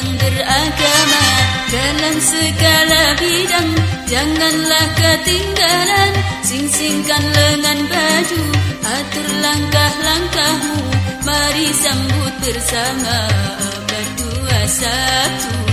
yang beragama dalam segala bidang janganlah ketinggalan. Singsingkan lengan baju atur langkah langkahmu mari sambut bersama berdua satu.